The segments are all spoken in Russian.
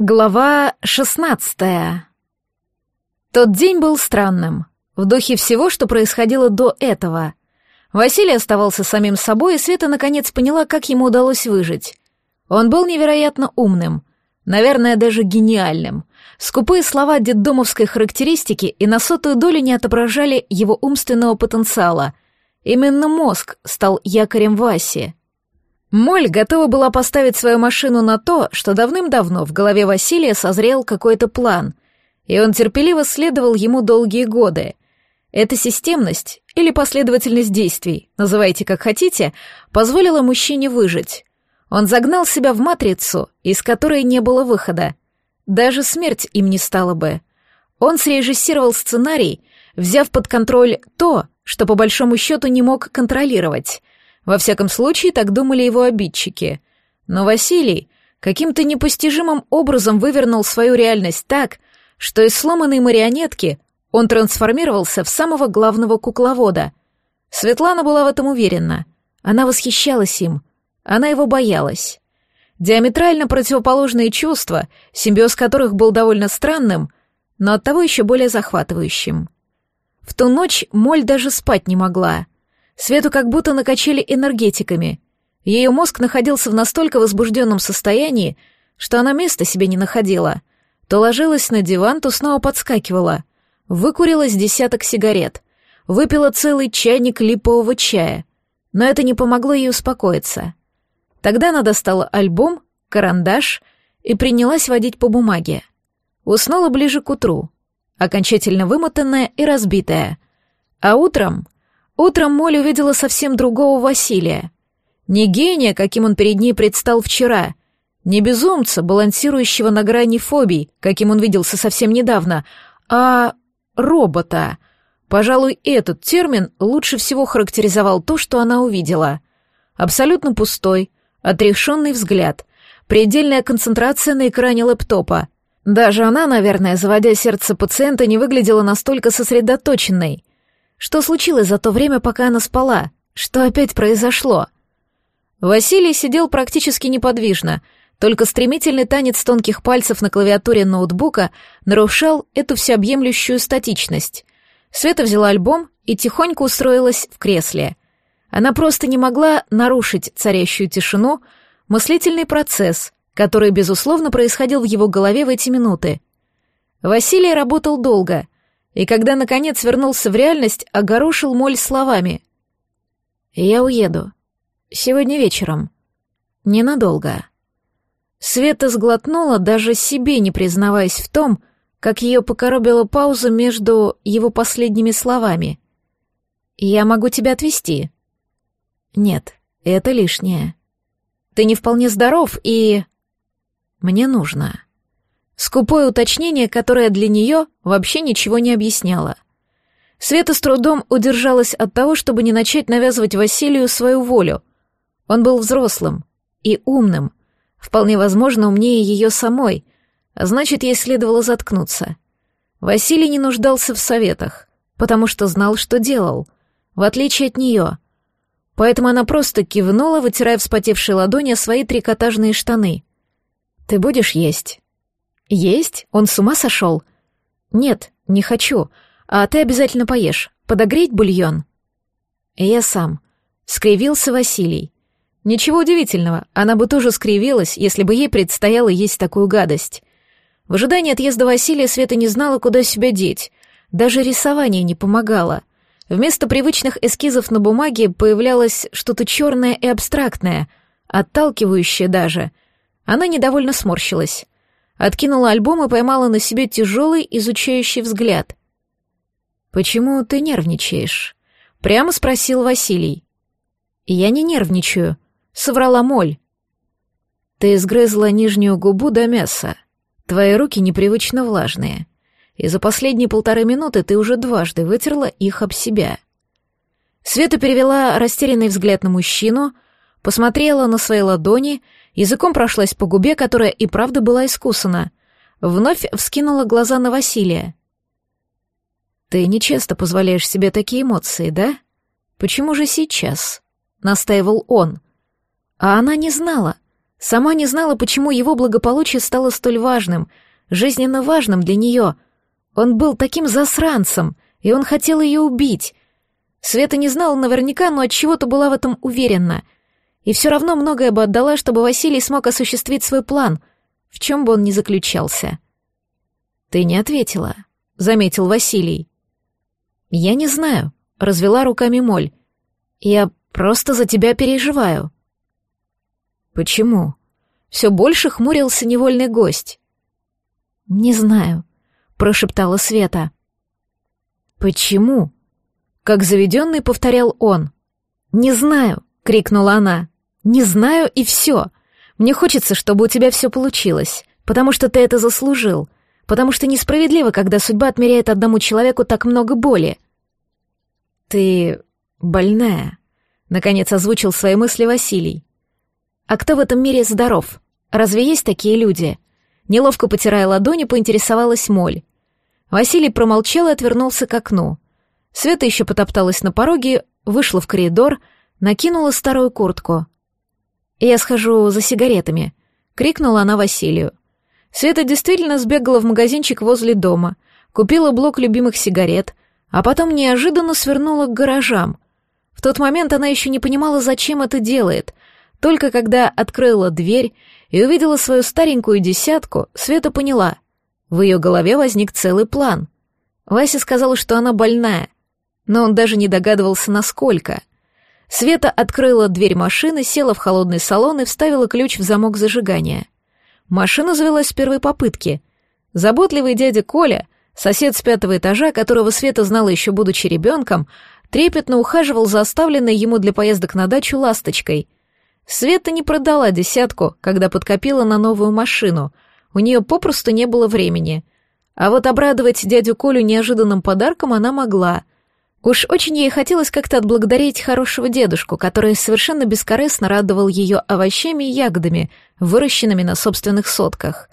Глава шестнадцатая. Тот день был странным, в духе всего, что происходило до этого. Василий оставался самим собой, и Света наконец поняла, как ему удалось выжить. Он был невероятно умным, наверное, даже гениальным. Скупые слова детдомовской характеристики и на сотую долю не отображали его умственного потенциала. Именно мозг стал якорем Васи — Моль готова была поставить свою машину на то, что давным-давно в голове Василия созрел какой-то план, и он терпеливо следовал ему долгие годы. Эта системность или последовательность действий, называйте как хотите, позволила мужчине выжить. Он загнал себя в матрицу, из которой не было выхода. Даже смерть им не стала бы. Он срежиссировал сценарий, взяв под контроль то, что по большому счету не мог контролировать — во всяком случае, так думали его обидчики. Но Василий каким-то непостижимым образом вывернул свою реальность так, что из сломанной марионетки он трансформировался в самого главного кукловода. Светлана была в этом уверена. Она восхищалась им. Она его боялась. Диаметрально противоположные чувства, симбиоз которых был довольно странным, но оттого еще более захватывающим. В ту ночь Моль даже спать не могла — Свету как будто накачали энергетиками. Ее мозг находился в настолько возбужденном состоянии, что она места себе не находила. То ложилась на диван, то снова подскакивала. Выкурила десяток сигарет. Выпила целый чайник липового чая. Но это не помогло ей успокоиться. Тогда она достала альбом, карандаш и принялась водить по бумаге. Уснула ближе к утру, окончательно вымотанная и разбитая. А утром Утром Молли увидела совсем другого Василия. Не гения, каким он перед ней предстал вчера, не безумца, балансирующего на грани фобий, каким он виделся совсем недавно, а робота. Пожалуй, этот термин лучше всего характеризовал то, что она увидела. Абсолютно пустой, отрешенный взгляд, предельная концентрация на экране лэптопа. Даже она, наверное, заводя сердце пациента, не выглядела настолько сосредоточенной. Что случилось за то время, пока она спала? Что опять произошло? Василий сидел практически неподвижно, только стремительный танец тонких пальцев на клавиатуре ноутбука нарушал эту всеобъемлющую статичность. Света взяла альбом и тихонько устроилась в кресле. Она просто не могла нарушить царящую тишину, мыслительный процесс, который, безусловно, происходил в его голове в эти минуты. Василий работал долго — и когда, наконец, вернулся в реальность, огорошил Моль словами. «Я уеду. Сегодня вечером. Ненадолго». Света сглотнула, даже себе не признаваясь в том, как ее покоробила пауза между его последними словами. «Я могу тебя отвезти». «Нет, это лишнее. Ты не вполне здоров и...» «Мне нужно». Скупое уточнение, которое для нее вообще ничего не объясняло. Света с трудом удержалась от того, чтобы не начать навязывать Василию свою волю. Он был взрослым и умным, вполне возможно, умнее ее самой, а значит, ей следовало заткнуться. Василий не нуждался в советах, потому что знал, что делал, в отличие от нее. Поэтому она просто кивнула, вытирая вспотевшие ладони о свои трикотажные штаны. «Ты будешь есть?» «Есть? Он с ума сошел?» «Нет, не хочу. А ты обязательно поешь. Подогреть бульон?» «Я сам», — скривился Василий. Ничего удивительного, она бы тоже скривилась, если бы ей предстояло есть такую гадость. В ожидании отъезда Василия Света не знала, куда себя деть. Даже рисование не помогало. Вместо привычных эскизов на бумаге появлялось что-то черное и абстрактное, отталкивающее даже. Она недовольно сморщилась откинула альбом и поймала на себе тяжелый изучающий взгляд. «Почему ты нервничаешь?» — прямо спросил Василий. «Я не нервничаю», — соврала Моль. «Ты сгрызла нижнюю губу до мяса. Твои руки непривычно влажные. И за последние полторы минуты ты уже дважды вытерла их об себя». Света перевела растерянный взгляд на мужчину, посмотрела на свои ладони — Языком прошлась по губе, которая и правда была искусана. Вновь вскинула глаза на Василия. «Ты нечасто позволяешь себе такие эмоции, да? Почему же сейчас?» — настаивал он. А она не знала. Сама не знала, почему его благополучие стало столь важным, жизненно важным для нее. Он был таким засранцем, и он хотел ее убить. Света не знала наверняка, но от чего-то была в этом уверена. И все равно многое бы отдала, чтобы Василий смог осуществить свой план, в чем бы он ни заключался. «Ты не ответила», — заметил Василий. «Я не знаю», — развела руками Моль. «Я просто за тебя переживаю». «Почему?» Все больше хмурился невольный гость. «Не знаю», — прошептала Света. «Почему?» Как заведенный повторял он. «Не знаю», — крикнула она. «Не знаю и все. Мне хочется, чтобы у тебя все получилось, потому что ты это заслужил, потому что несправедливо, когда судьба отмеряет одному человеку так много боли». «Ты больная», — наконец озвучил свои мысли Василий. А кто в этом мире здоров? Разве есть такие люди? Неловко потирая ладони, поинтересовалась Моль. Василий промолчал и отвернулся к окну. Света еще потопталась на пороге, вышла в коридор, накинула старую куртку. «Я схожу за сигаретами», — крикнула она Василию. Света действительно сбегала в магазинчик возле дома, купила блок любимых сигарет, а потом неожиданно свернула к гаражам. В тот момент она еще не понимала, зачем это делает — только когда открыла дверь и увидела свою старенькую десятку, Света поняла. В ее голове возник целый план. Вася сказала, что она больная, но он даже не догадывался, насколько. Света открыла дверь машины, села в холодный салон и вставила ключ в замок зажигания. Машина завелась с первой попытки. Заботливый дядя Коля, сосед с пятого этажа, которого Света знала еще будучи ребенком, трепетно ухаживал за оставленной ему для поездок на дачу ласточкой — Света не продала десятку, когда подкопила на новую машину. У нее попросту не было времени. А вот обрадовать дядю Колю неожиданным подарком она могла. Уж очень ей хотелось как-то отблагодарить хорошего дедушку, который совершенно бескорыстно радовал ее овощами и ягодами, выращенными на собственных сотках.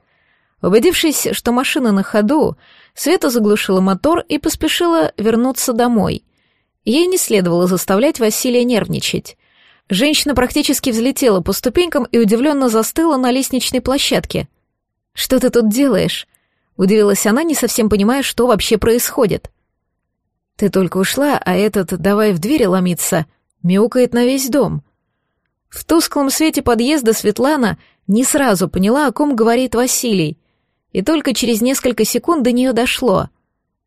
Убедившись, что машина на ходу, Света заглушила мотор и поспешила вернуться домой. Ей не следовало заставлять Василия нервничать. Женщина практически взлетела по ступенькам и удивленно застыла на лестничной площадке. «Что ты тут делаешь?» — удивилась она, не совсем понимая, что вообще происходит. «Ты только ушла, а этот «давай в двери ломиться» мяукает на весь дом». В тусклом свете подъезда Светлана не сразу поняла, о ком говорит Василий, и только через несколько секунд до нее дошло.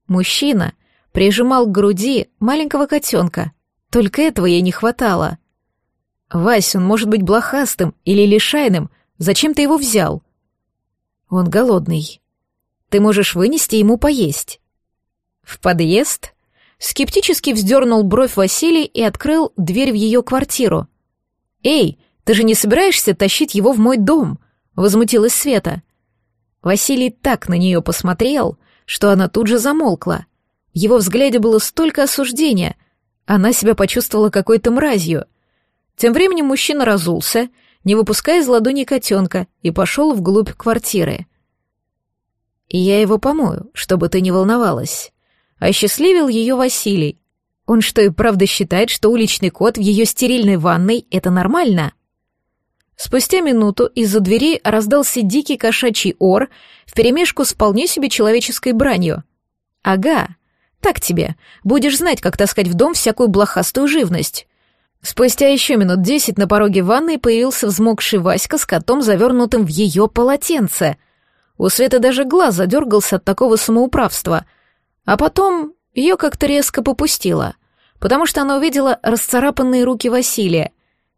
Мужчина прижимал к груди маленького котенка, только этого ей не хватало. «Вась, он может быть блохастым или лишайным. Зачем ты его взял?» «Он голодный. Ты можешь вынести ему поесть». «В подъезд?» Скептически вздернул бровь Василий и открыл дверь в ее квартиру. «Эй, ты же не собираешься тащить его в мой дом?» — возмутилась Света. Василий так на нее посмотрел, что она тут же замолкла. В его взгляде было столько осуждения. Она себя почувствовала какой-то мразью — тем временем мужчина разулся, не выпуская из ладони котенка, и пошел вглубь квартиры. «И я его помою, чтобы ты не волновалась». Осчастливил ее Василий. Он что и правда считает, что уличный кот в ее стерильной ванной — это нормально? Спустя минуту из-за двери раздался дикий кошачий ор вперемешку с вполне себе человеческой бранью. «Ага, так тебе. Будешь знать, как таскать в дом всякую блохастую живность. Спустя еще минут десять на пороге ванной появился взмокший Васька с котом, завернутым в ее полотенце. У Светы даже глаз задергался от такого самоуправства. А потом ее как-то резко попустило, потому что она увидела расцарапанные руки Василия.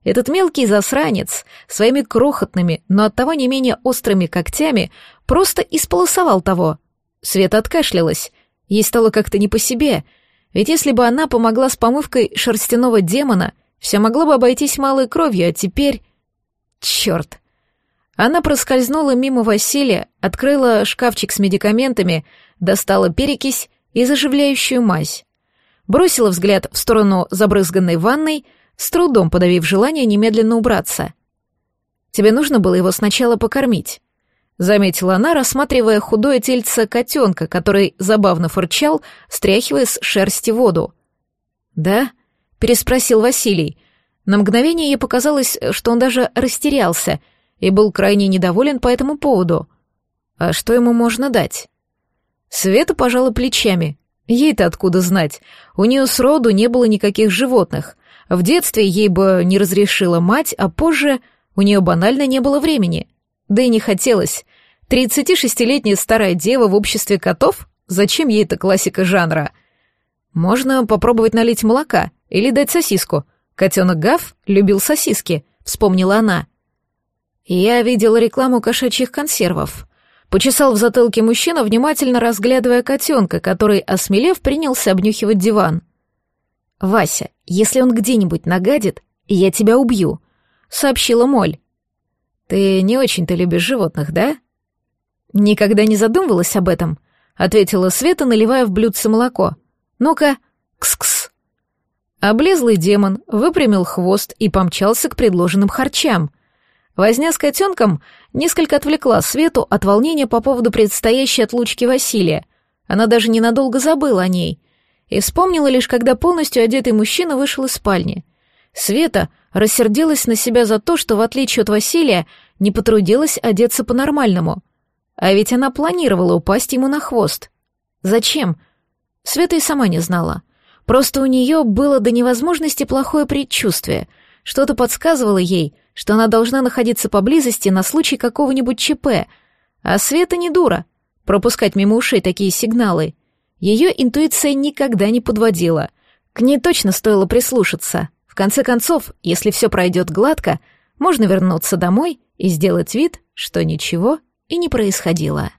Этот мелкий засранец своими крохотными, но оттого не менее острыми когтями просто исполосовал того. Света откашлялась. Ей стало как-то не по себе, ведь если бы она помогла с помывкой шерстяного демона, все могло бы обойтись малой кровью, а теперь... Черт! Она проскользнула мимо Василия, открыла шкафчик с медикаментами, достала перекись и заживляющую мазь. Бросила взгляд в сторону забрызганной ванной, с трудом подавив желание немедленно убраться. «Тебе нужно было его сначала покормить», — заметила она, рассматривая худое тельце котенка, который забавно фырчал, стряхивая с шерсти воду. «Да?» переспросил Василий. На мгновение ей показалось, что он даже растерялся, и был крайне недоволен по этому поводу. А что ему можно дать? Света пожала плечами. Ей-то откуда знать? У нее сроду не было никаких животных. В детстве ей бы не разрешила мать, а позже у нее банально не было времени. Да и не хотелось. 36-летняя старая дева в обществе котов? Зачем ей эта классика жанра? Можно попробовать налить молока или дать сосиску. Котенок Гав любил сосиски, вспомнила она. Я видела рекламу кошачьих консервов. Почесал в затылке мужчина, внимательно разглядывая котенка, который, осмелев, принялся обнюхивать диван. «Вася, если он где-нибудь нагадит, я тебя убью», — сообщила Моль. «Ты не очень-то любишь животных, да?» «Никогда не задумывалась об этом», — ответила Света, наливая в блюдце молоко. «Ну-ка, кс-кс». Облезлый демон выпрямил хвост и помчался к предложенным харчам. Возня с котенком несколько отвлекла Свету от волнения по поводу предстоящей отлучки Василия. Она даже ненадолго забыла о ней и вспомнила лишь, когда полностью одетый мужчина вышел из спальни. Света рассердилась на себя за то, что, в отличие от Василия, не потрудилась одеться по-нормальному. А ведь она планировала упасть ему на хвост. Зачем? Света и сама не знала. Просто у нее было до невозможности плохое предчувствие. Что-то подсказывало ей, что она должна находиться поблизости на случай какого-нибудь ЧП. А Света не дура. Пропускать мимо ушей такие сигналы. Ее интуиция никогда не подводила. К ней точно стоило прислушаться. В конце концов, если все пройдет гладко, можно вернуться домой и сделать вид, что ничего и не происходило.